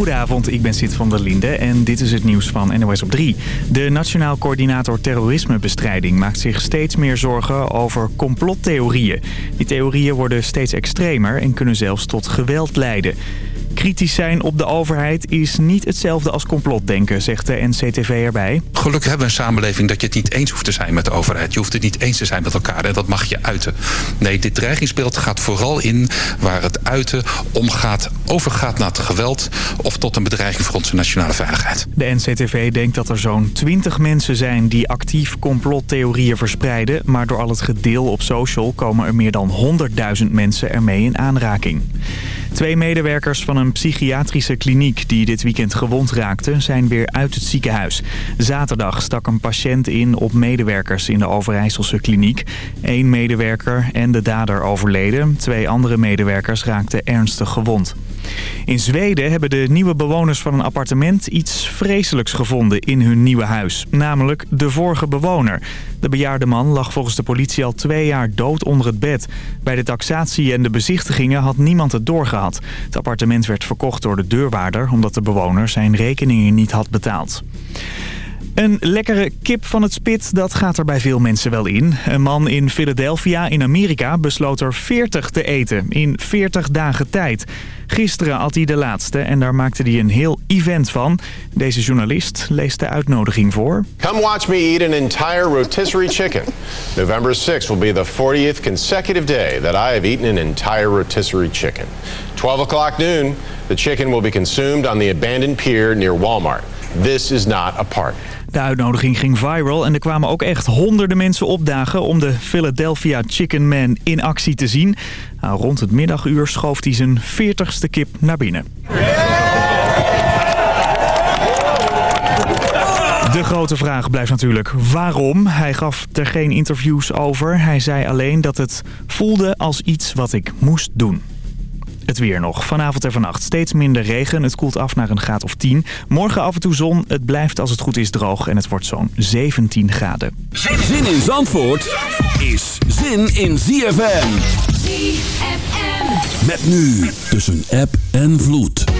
Goedenavond, ik ben Sid van der Linde en dit is het nieuws van NOS op 3. De Nationaal Coördinator Terrorismebestrijding maakt zich steeds meer zorgen over complottheorieën. Die theorieën worden steeds extremer en kunnen zelfs tot geweld leiden. Kritisch zijn op de overheid is niet hetzelfde als complotdenken, zegt de NCTV erbij. Gelukkig hebben we een samenleving dat je het niet eens hoeft te zijn met de overheid. Je hoeft het niet eens te zijn met elkaar en dat mag je uiten. Nee, dit dreigingsbeeld gaat vooral in waar het uiten omgaat, overgaat naar het geweld... of tot een bedreiging voor onze nationale veiligheid. De NCTV denkt dat er zo'n 20 mensen zijn die actief complottheorieën verspreiden... maar door al het gedeel op social komen er meer dan 100.000 mensen ermee in aanraking. Twee medewerkers van een psychiatrische kliniek die dit weekend gewond raakten... zijn weer uit het ziekenhuis. Zaterdag stak een patiënt in op medewerkers in de Overijsselse kliniek. Eén medewerker en de dader overleden. Twee andere medewerkers raakten ernstig gewond. In Zweden hebben de nieuwe bewoners van een appartement iets vreselijks gevonden in hun nieuwe huis. Namelijk de vorige bewoner. De bejaarde man lag volgens de politie al twee jaar dood onder het bed. Bij de taxatie en de bezichtigingen had niemand het doorgehad. Het appartement werd verkocht door de deurwaarder omdat de bewoner zijn rekeningen niet had betaald. Een lekkere kip van het spit, dat gaat er bij veel mensen wel in. Een man in Philadelphia in Amerika besloot er 40 te eten in 40 dagen tijd. Gisteren had hij de laatste en daar maakte hij een heel event van. Deze journalist leest de uitnodiging voor. Come watch me eat an entire rotisserie chicken. November 6 will be the 40th consecutive day that I have eaten an entire rotisserie chicken. 12 o'clock noon, the chicken will be consumed on the abandoned pier near Walmart. This is not a party. De uitnodiging ging viral en er kwamen ook echt honderden mensen opdagen om de Philadelphia Chicken Man in actie te zien. Nou, rond het middaguur schoof hij zijn 40ste kip naar binnen. De grote vraag blijft natuurlijk waarom. Hij gaf er geen interviews over. Hij zei alleen dat het voelde als iets wat ik moest doen. Het weer nog. Vanavond en vannacht steeds minder regen. Het koelt af naar een graad of 10. Morgen af en toe zon. Het blijft als het goed is droog en het wordt zo'n 17 graden. Zin in Zandvoort is zin in ZFM. ZFM. Met nu tussen app en vloed.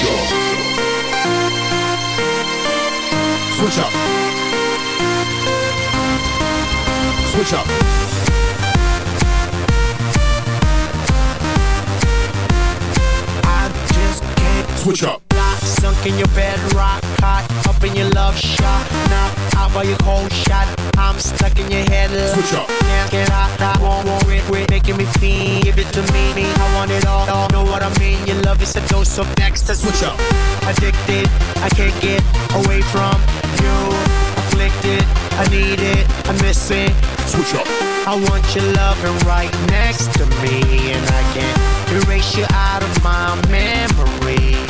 Switch up. Switch up. I just can't Switch up. Lock, sunk in your bed, rock hot, up in your love shot. Now out by your cold shot, I'm stuck in your head. Switch up. Can't get out, I won't worry, quit making me feel. Give it to me, me, I want it all. all. Know what I mean? Your love is a dose of next. Switch up. Addicted, I can't get away from you. Afflicted, I need it, I miss it. Switch up. I want your loving right next to me, and I can't erase you out of my memory.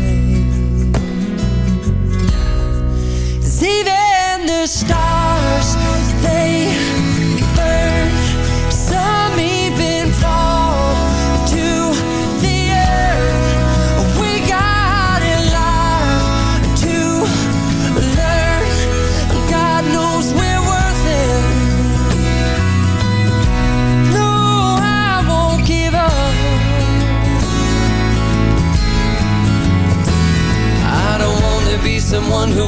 The stars, they burn. Some even fall to the earth. We got in life to learn. God knows we're worth it. No, I won't give up. I don't want to be someone who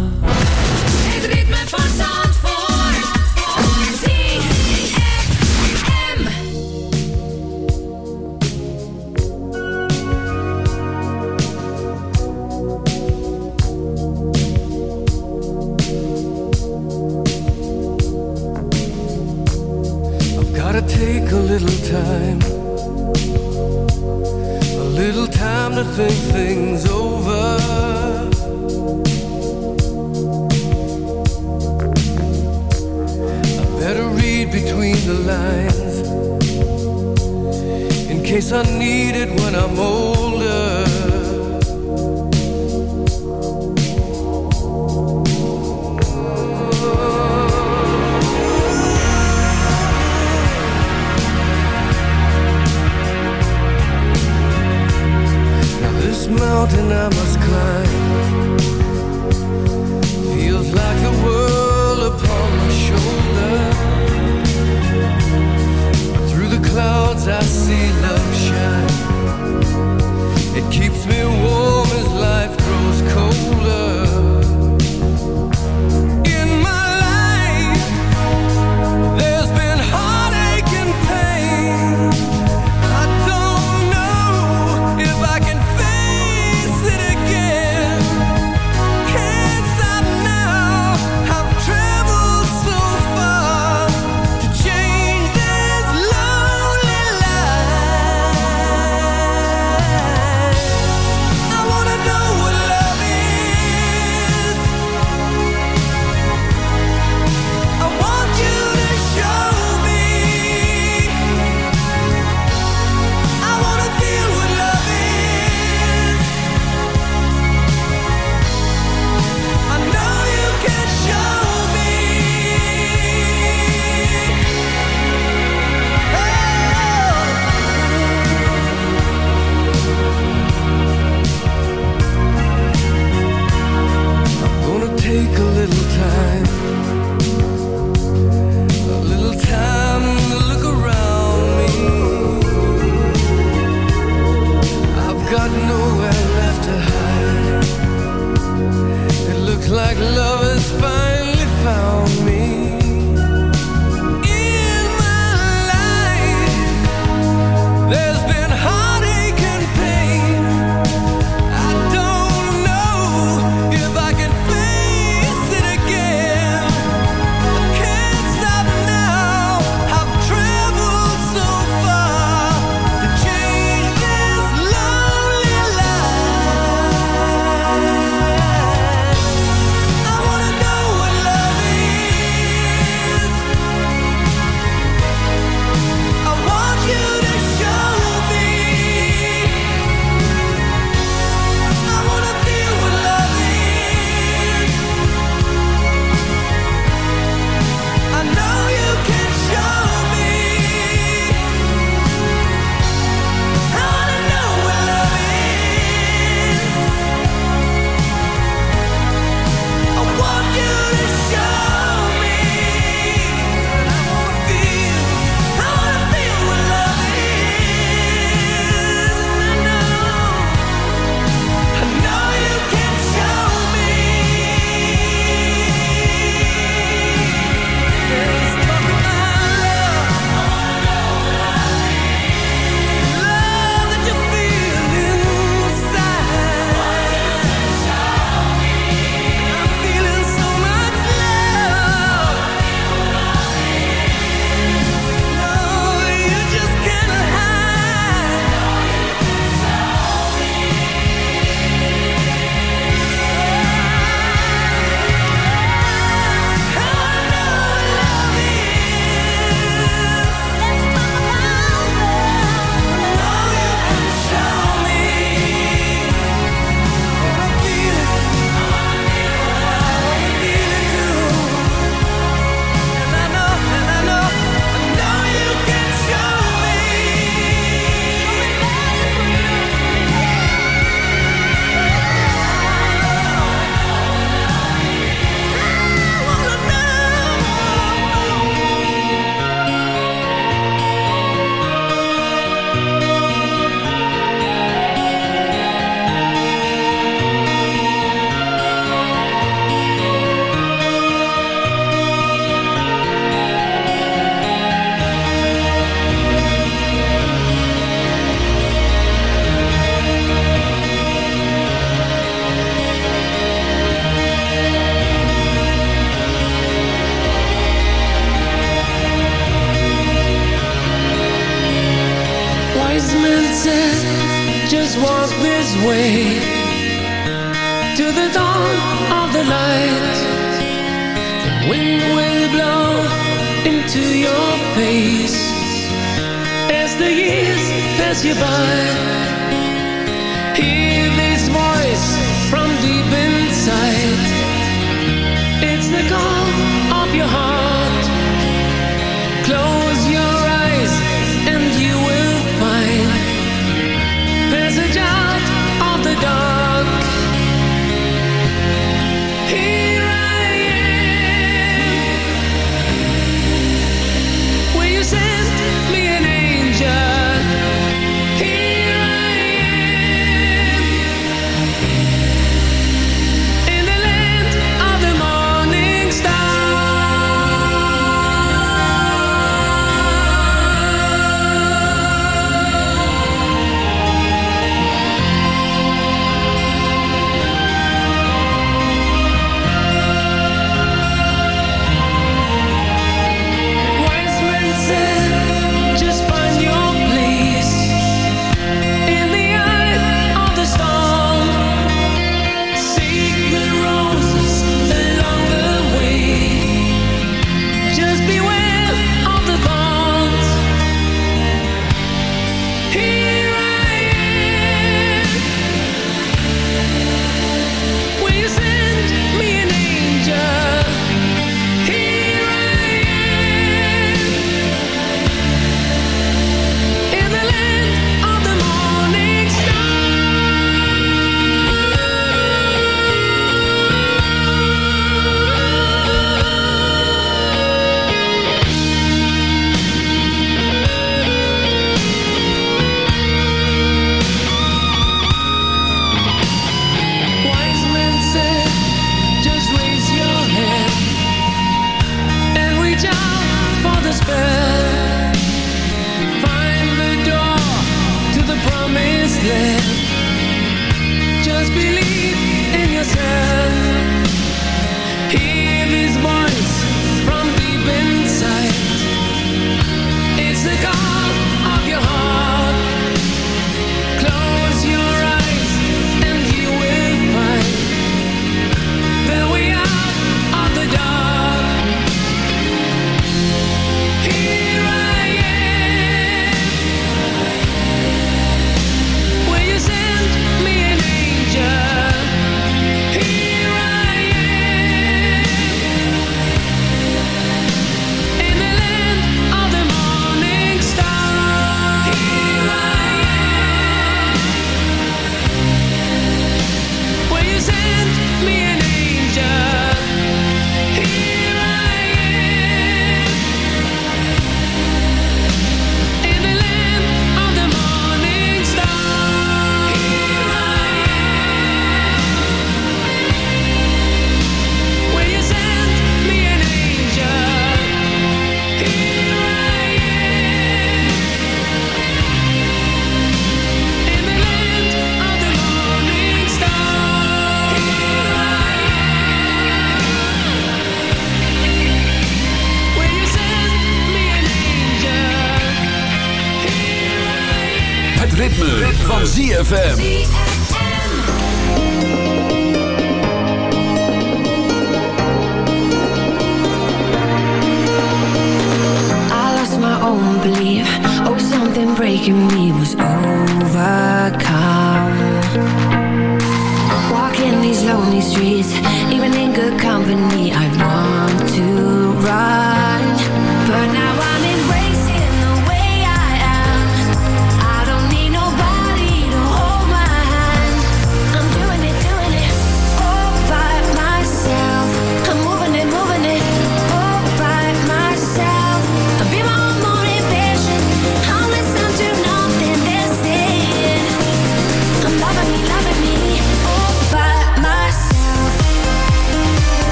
I need it when I'm older. Now this mountain I must climb feels like the world upon my shoulder. Through the clouds I see love. It keeps me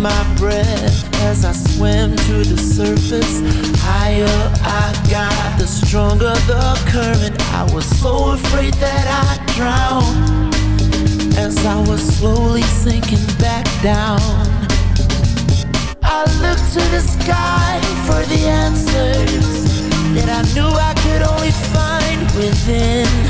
my breath as I swam to the surface. Higher I got, the stronger the current. I was so afraid that I'd drown as I was slowly sinking back down. I looked to the sky for the answers that I knew I could only find within.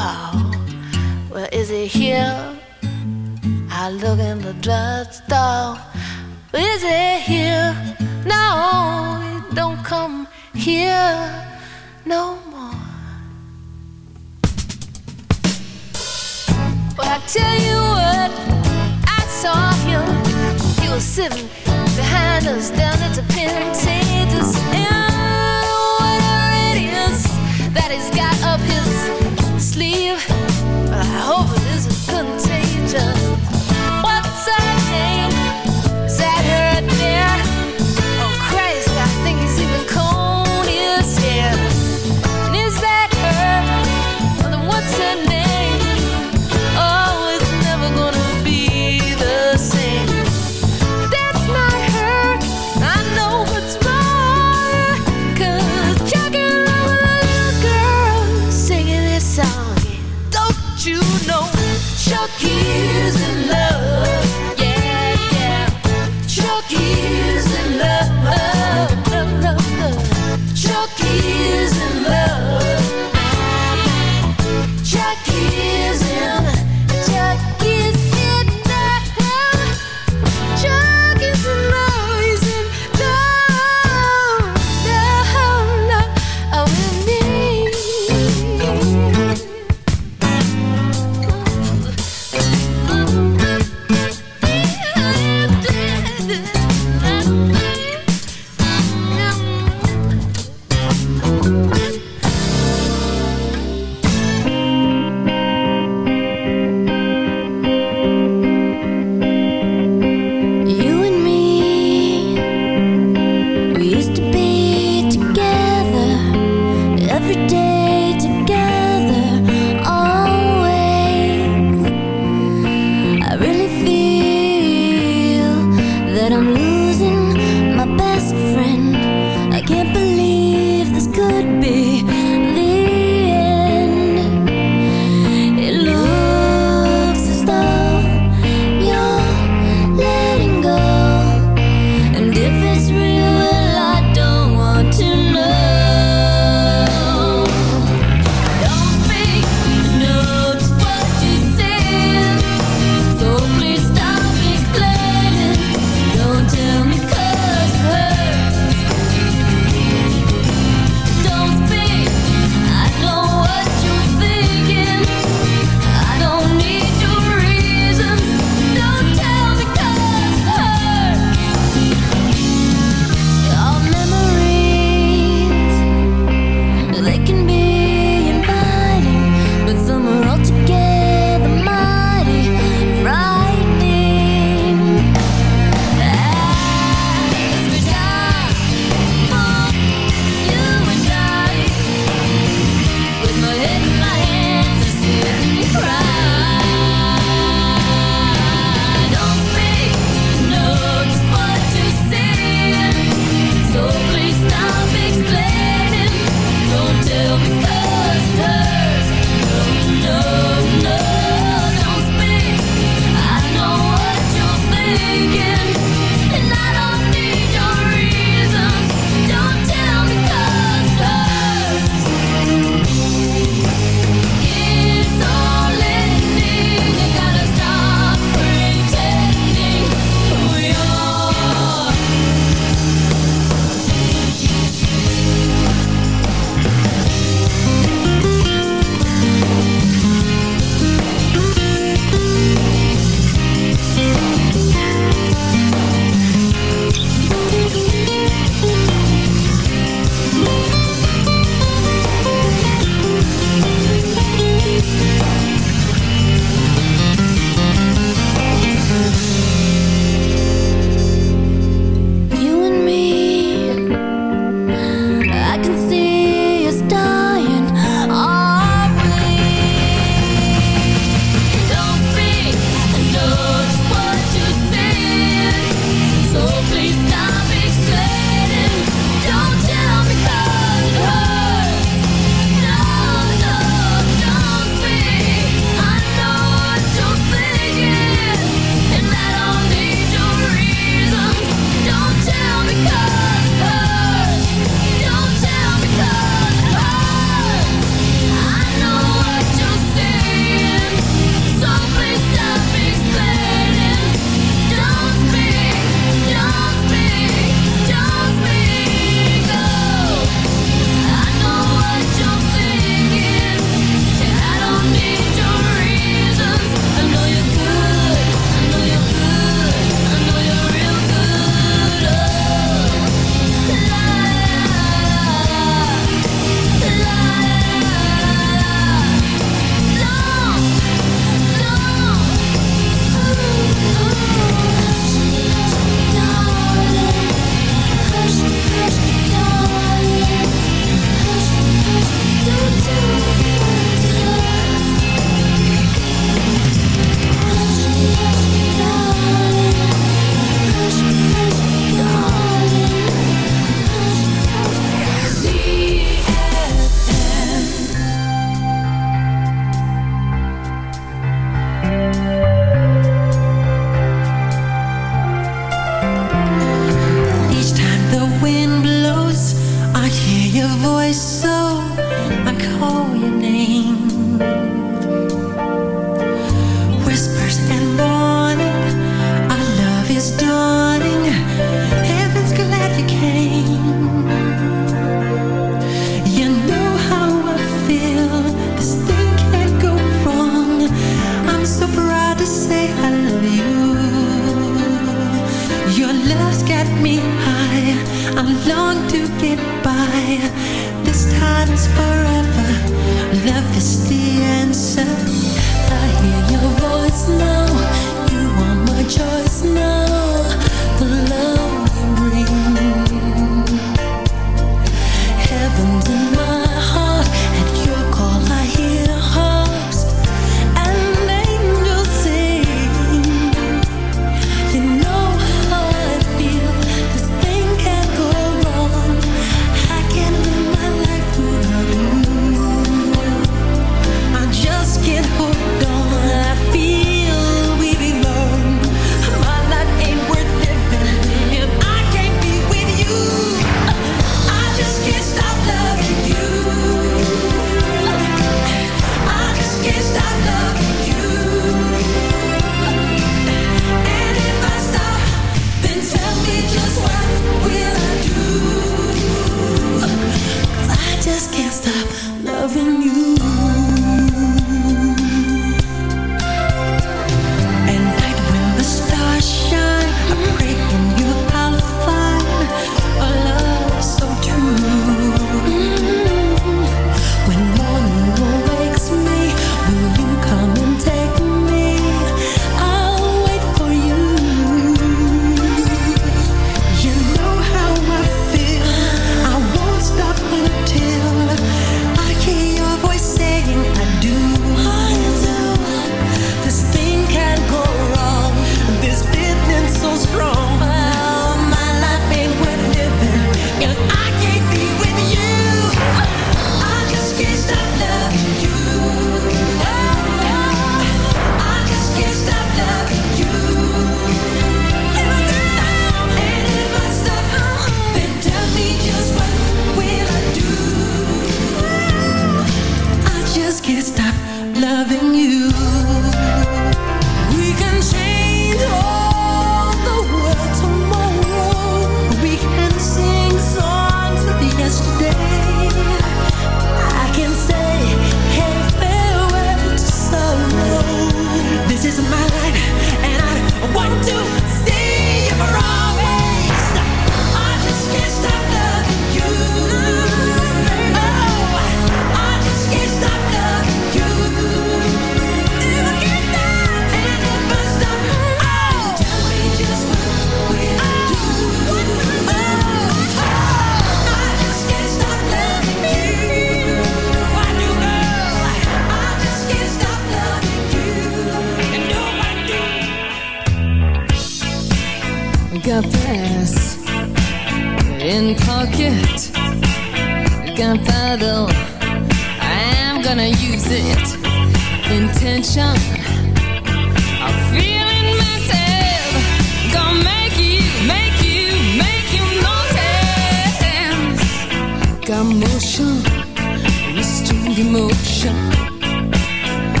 Hall. Well, is he here? I look in the drugstore. Is he here? No, he don't come here no more. But I tell you what, I saw him. He was sitting behind us down at the Pentatus. And whatever it is that he's got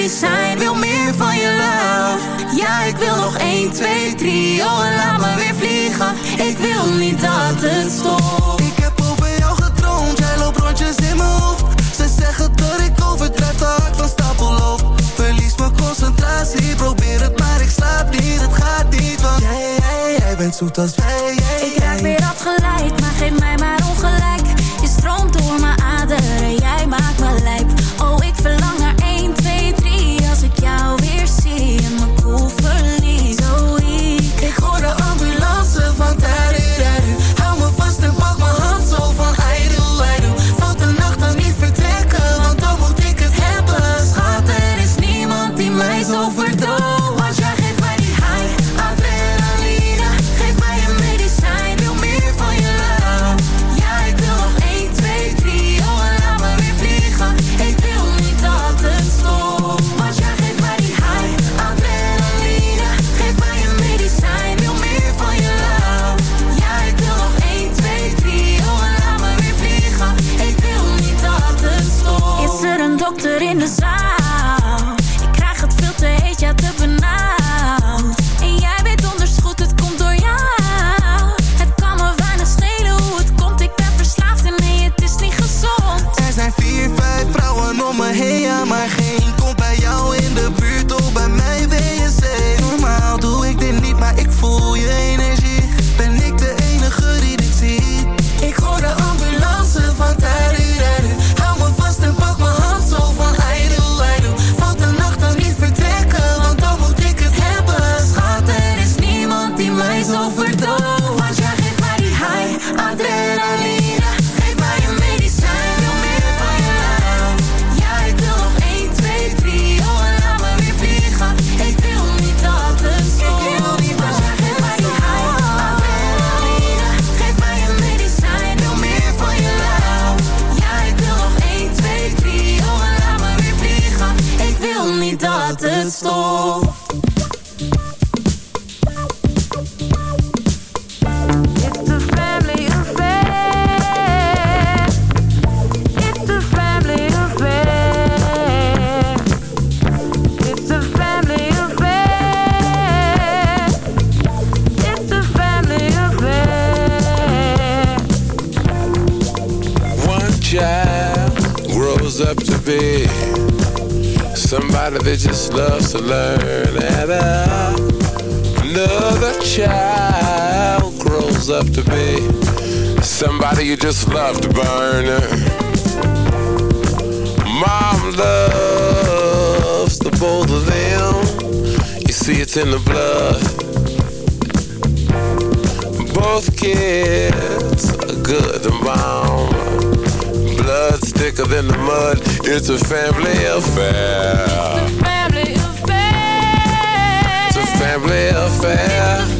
Ik wil meer van je love. Ja, ik wil nog 1, 2, 3, oh en laat me weer vliegen. Ik wil niet dat het stopt. Ik heb over jou getroond. jij loopt rondjes in mijn hoofd. Ze zeggen dat ik overdrijf, dat ik van stapel loop Verlies mijn concentratie, probeer het maar ik slaap niet. Het gaat niet, want jij, jij, jij bent zoet als wij Ik raak weer afgeleid, maar geef mij maar ongelijk. good and bomb. Blood thicker than the mud. It's a family affair. It's a family affair. It's a family affair.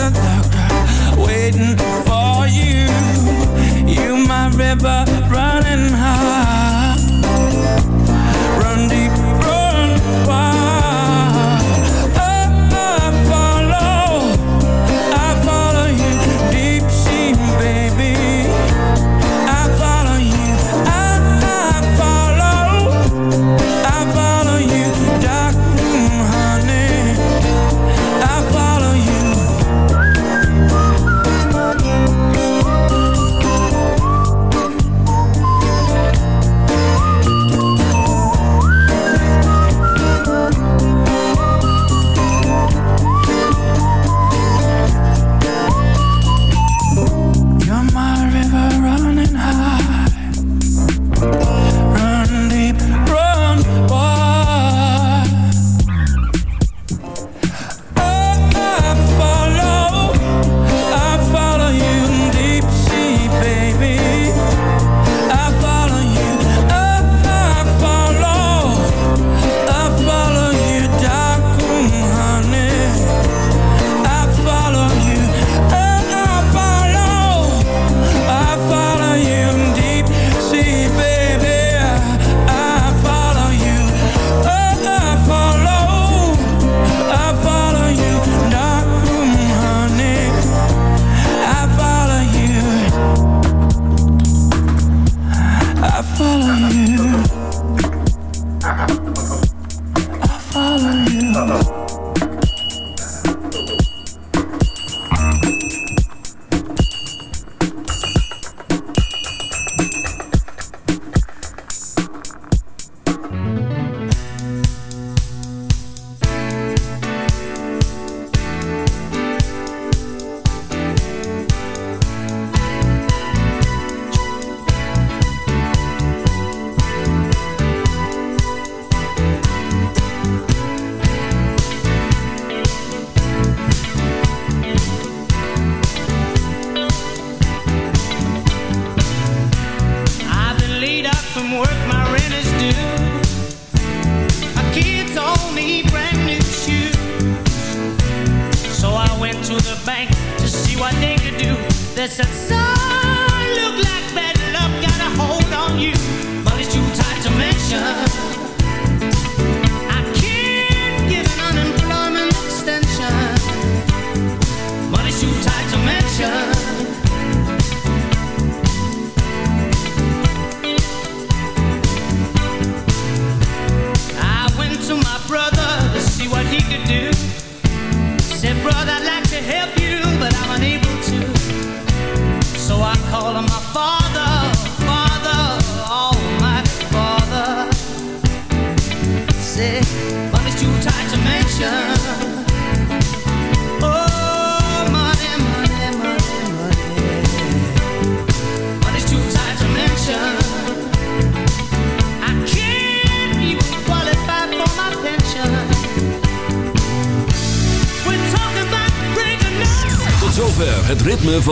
the dark, waiting for you. You, my river, running high.